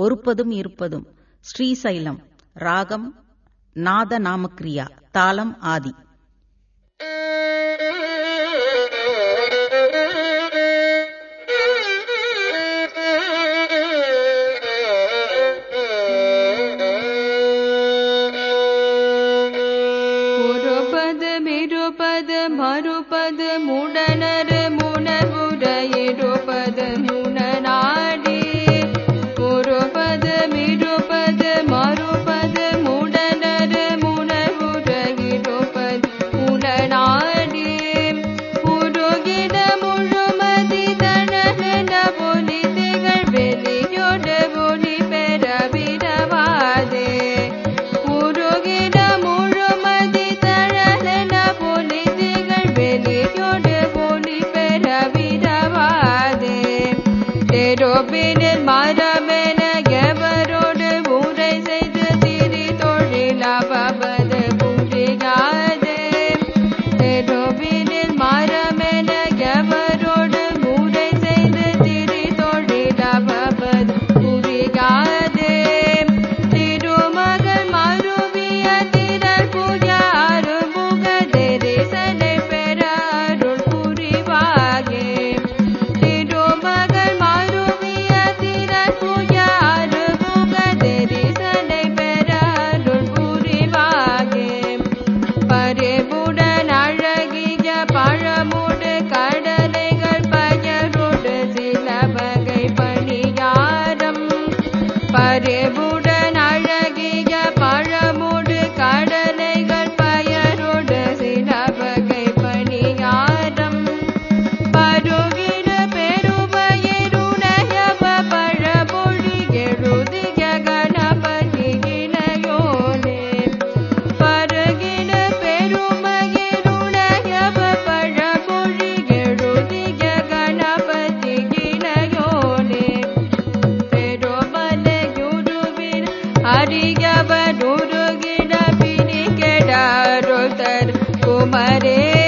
ஒருப்பதும் இருப்பதும். ஸ்ரீசைலம் ராகம் நாத நாமக்ரியா தாளம் ஆதி. மறுபது மிருபத पिनी केडा कुमरे